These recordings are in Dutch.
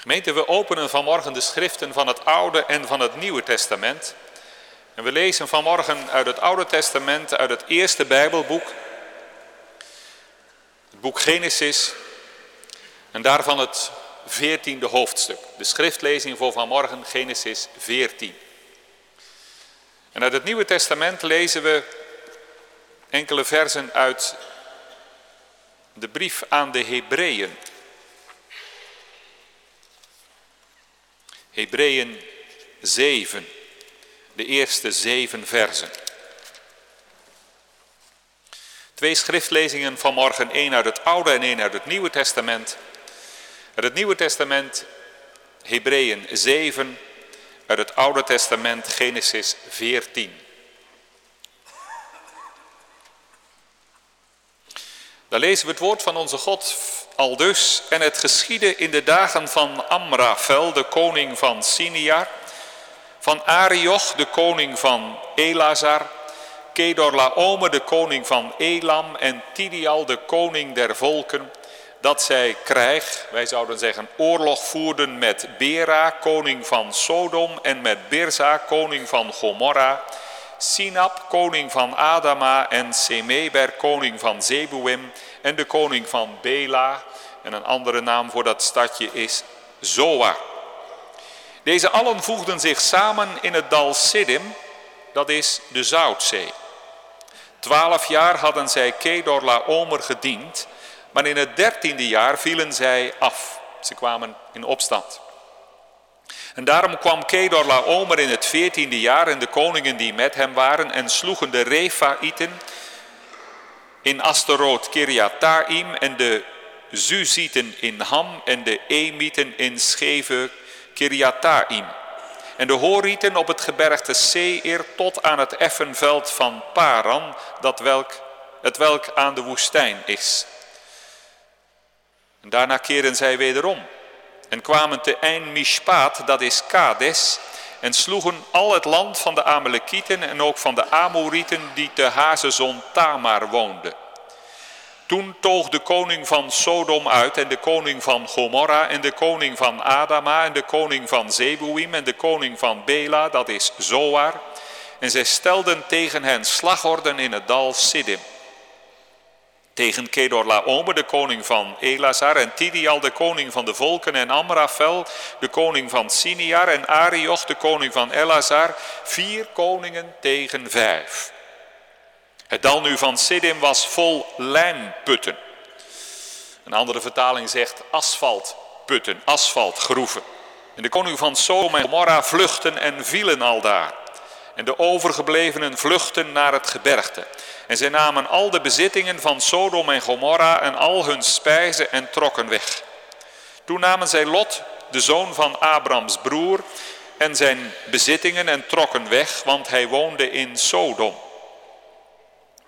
Gemeente, we openen vanmorgen de schriften van het Oude en van het Nieuwe Testament. En we lezen vanmorgen uit het Oude Testament, uit het eerste Bijbelboek, het boek Genesis, en daarvan het veertiende hoofdstuk. De schriftlezing voor vanmorgen, Genesis 14. En uit het Nieuwe Testament lezen we enkele versen uit de brief aan de Hebreeën. Hebreeën 7, de eerste zeven versen. Twee schriftlezingen vanmorgen, één uit het Oude en één uit het Nieuwe Testament. Uit het Nieuwe Testament Hebreeën 7, uit het Oude Testament Genesis 14. Daar lezen we het woord van onze God al dus. En het geschiedde in de dagen van Amrafel, de koning van Siniar, van Arioch, de koning van Elazar, Kedorlaomer, de koning van Elam en Tidial, de koning der volken, dat zij krijg, wij zouden zeggen oorlog voerden met Bera, koning van Sodom, en met Birza, koning van Gomorra, Sinab, koning van Adama, en Semeber, koning van Zebuim, en de koning van Bela, en een andere naam voor dat stadje is Zoar. Deze allen voegden zich samen in het dal Siddim, dat is de Zoutzee. Twaalf jaar hadden zij Kedor Laomer gediend, maar in het dertiende jaar vielen zij af. Ze kwamen in opstand. En daarom kwam Kedor Laomer in het veertiende jaar en de koningen die met hem waren en sloegen de Refaïten in Asteroth Kiriataim en de Zuzieten in Ham en de Emieten in Scheve Kiriataim. En de Horieten op het gebergte Seir tot aan het effenveld van Paran, dat welk, het welk aan de woestijn is. En daarna keren zij wederom en kwamen te Ein Mishpaat, dat is Kades, en sloegen al het land van de Amalekieten en ook van de Amorieten die te Hazezon Tamar woonden. Toen toog de koning van Sodom uit en de koning van Gomorra en de koning van Adama en de koning van Zebuim en de koning van Bela, dat is Zoar. En zij stelden tegen hen slagorden in het dal Siddim. Tegen Kedor Laomer, de koning van Elazar, en Tidial, de koning van de volken, en Amrafel, de koning van Siniar, en Arioch, de koning van Elazar, vier koningen tegen vijf. Het dal nu van Siddim was vol lijmputten. Een andere vertaling zegt asfaltputten, asfaltgroeven. En de koning van Sodom en Gomorra vluchten en vielen al daar. En de overgeblevenen vluchten naar het gebergte. En zij namen al de bezittingen van Sodom en Gomorra en al hun spijzen en trokken weg. Toen namen zij Lot, de zoon van Abrams broer, en zijn bezittingen en trokken weg, want hij woonde in Sodom.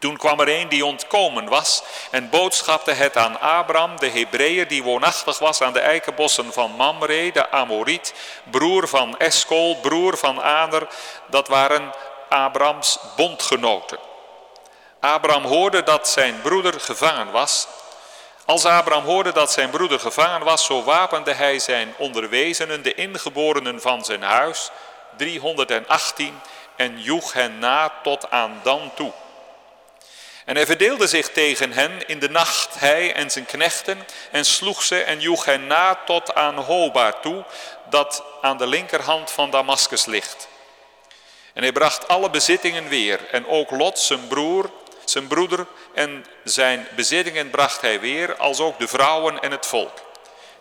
Toen kwam er een die ontkomen was en boodschapte het aan Abraham, de Hebreeër die woonachtig was aan de eikenbossen van Mamre, de Amoriet, broer van Eskol, broer van Ader. Dat waren Abrahams bondgenoten. Abraham hoorde dat zijn broeder gevangen was. Als Abraham hoorde dat zijn broeder gevangen was, zo wapende hij zijn onderwezenen, de ingeborenen van zijn huis, 318, en joeg hen na tot aan dan toe. En hij verdeelde zich tegen hen in de nacht, hij en zijn knechten, en sloeg ze en joeg hen na tot aan Hoba toe, dat aan de linkerhand van Damascus ligt. En hij bracht alle bezittingen weer, en ook Lot, zijn broer, zijn broeder, en zijn bezittingen bracht hij weer, als ook de vrouwen en het volk.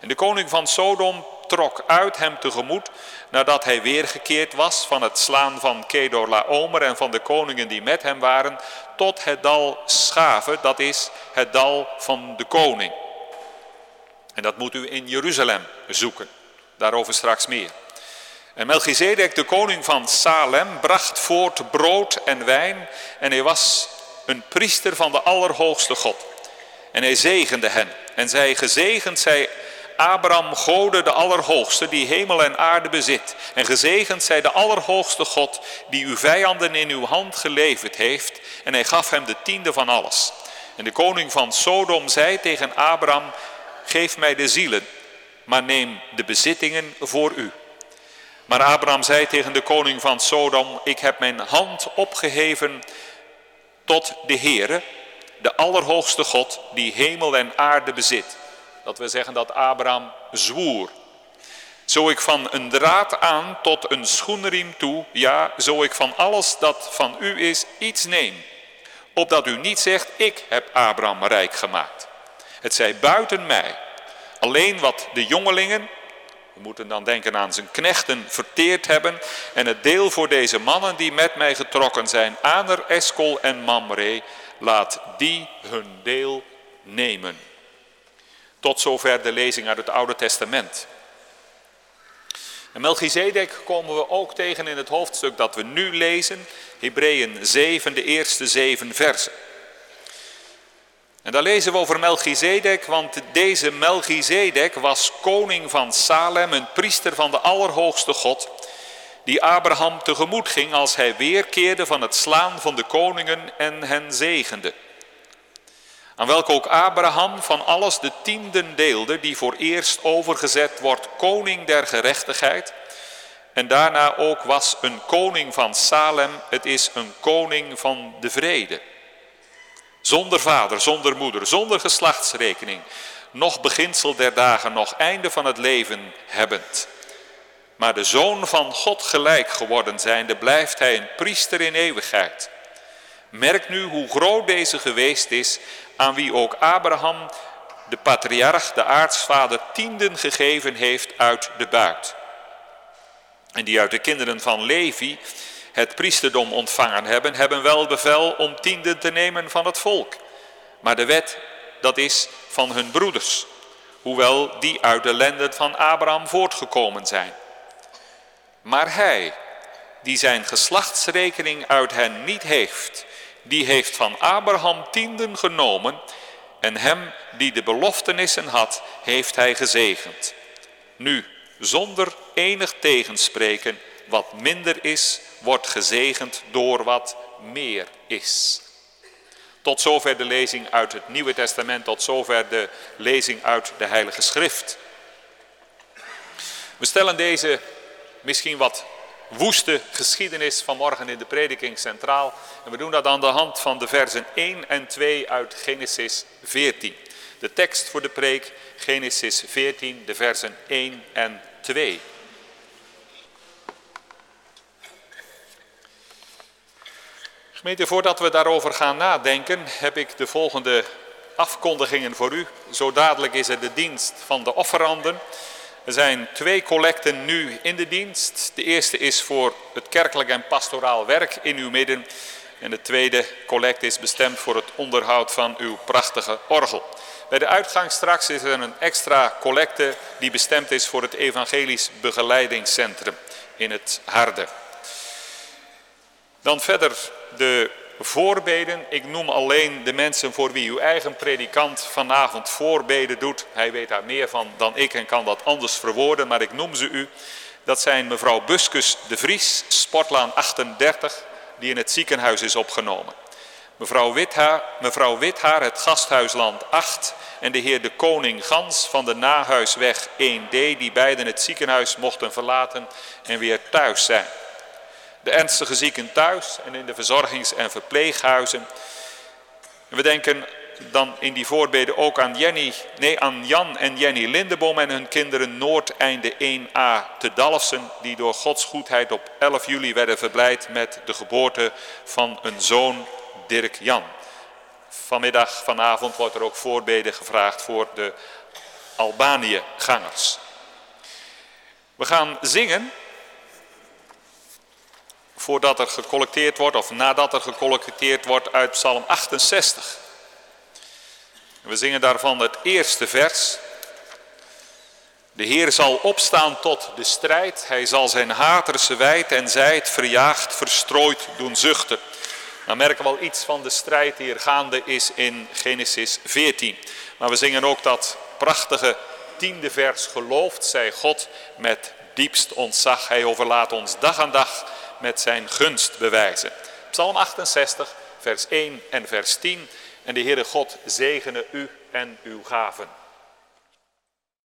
En de koning van Sodom trok uit hem tegemoet, nadat hij weergekeerd was van het slaan van Kedor Laomer en van de koningen die met hem waren, tot het dal Schave, dat is het dal van de koning. En dat moet u in Jeruzalem zoeken, daarover straks meer. En Melchizedek, de koning van Salem, bracht voort brood en wijn en hij was een priester van de Allerhoogste God. En hij zegende hen en zei, gezegend zij Abraham Gode de Allerhoogste, die hemel en aarde bezit. En gezegend zij de Allerhoogste God, die uw vijanden in uw hand geleverd heeft. En hij gaf hem de tiende van alles. En de koning van Sodom zei tegen Abraham, geef mij de zielen, maar neem de bezittingen voor u. Maar Abraham zei tegen de koning van Sodom, ik heb mijn hand opgeheven tot de Heere, de Allerhoogste God, die hemel en aarde bezit. Dat we zeggen dat Abraham zwoer. Zo ik van een draad aan tot een schoenriem toe, ja, zo ik van alles dat van u is iets neem. Opdat u niet zegt, ik heb Abraham rijk gemaakt. Het zij buiten mij. Alleen wat de jongelingen, we moeten dan denken aan zijn knechten, verteerd hebben. En het deel voor deze mannen die met mij getrokken zijn, Aner, Eskol en Mamre, laat die hun deel nemen. Tot zover de lezing uit het Oude Testament. En Melchizedek komen we ook tegen in het hoofdstuk dat we nu lezen, Hebreeën 7, de eerste zeven versen. En daar lezen we over Melchizedek, want deze Melchizedek was koning van Salem, een priester van de Allerhoogste God, die Abraham tegemoet ging als hij weerkeerde van het slaan van de koningen en hen zegende. Aan welke ook Abraham van alles de tienden deelde, die voor eerst overgezet wordt koning der gerechtigheid. En daarna ook was een koning van Salem, het is een koning van de vrede. Zonder vader, zonder moeder, zonder geslachtsrekening, nog beginsel der dagen, nog einde van het leven hebbend. Maar de zoon van God gelijk geworden zijnde, blijft hij een priester in eeuwigheid. Merk nu hoe groot deze geweest is, aan wie ook Abraham, de patriarch, de aartsvader, tienden gegeven heeft uit de buit. En die uit de kinderen van Levi het priesterdom ontvangen hebben, hebben wel bevel om tienden te nemen van het volk. Maar de wet, dat is van hun broeders, hoewel die uit de lenden van Abraham voortgekomen zijn. Maar hij, die zijn geslachtsrekening uit hen niet heeft, die heeft van Abraham tienden genomen en hem die de beloftenissen had, heeft hij gezegend. Nu, zonder enig tegenspreken, wat minder is, wordt gezegend door wat meer is. Tot zover de lezing uit het Nieuwe Testament, tot zover de lezing uit de Heilige Schrift. We stellen deze misschien wat woeste geschiedenis vanmorgen in de prediking centraal. En we doen dat aan de hand van de versen 1 en 2 uit Genesis 14. De tekst voor de preek, Genesis 14, de versen 1 en 2. Gemeente, voordat we daarover gaan nadenken, heb ik de volgende afkondigingen voor u. Zo dadelijk is er de dienst van de offeranden. Er zijn twee collecten nu in de dienst. De eerste is voor het kerkelijk en pastoraal werk in uw midden. En de tweede collect is bestemd voor het onderhoud van uw prachtige orgel. Bij de uitgang straks is er een extra collecte die bestemd is voor het Evangelisch Begeleidingscentrum in het Harde. Dan verder de voorbeden. Ik noem alleen de mensen voor wie uw eigen predikant vanavond voorbeden doet. Hij weet daar meer van dan ik en kan dat anders verwoorden, maar ik noem ze u. Dat zijn mevrouw Buskus de Vries, Sportlaan 38, die in het ziekenhuis is opgenomen. Mevrouw Withaar, mevrouw Withaar het Gasthuisland 8 en de heer de Koning Gans van de Nahuisweg 1D, die beiden het ziekenhuis mochten verlaten en weer thuis zijn de ernstige zieken thuis en in de verzorgings- en verpleeghuizen. we denken dan in die voorbeden ook aan, Jenny, nee, aan Jan en Jenny Lindeboom en hun kinderen Noordeinde 1a te Dalfsen, die door Gods goedheid op 11 juli werden verblijd met de geboorte van een zoon Dirk Jan. Vanmiddag, vanavond wordt er ook voorbeden gevraagd voor de Albanië-gangers. We gaan zingen voordat er gecollecteerd wordt of nadat er gecollecteerd wordt uit Psalm 68. We zingen daarvan het eerste vers. De Heer zal opstaan tot de strijd, hij zal zijn haterse wijd en zij het verjaagd, verstrooid doen zuchten. Dan merken we al iets van de strijd die er gaande is in Genesis 14. Maar we zingen ook dat prachtige tiende vers, geloofd zij God met diepst ontzag. Hij overlaat ons dag aan dag met zijn gunst bewijzen. Psalm 68, vers 1 en vers 10. En de Heere God zegene u en uw gaven.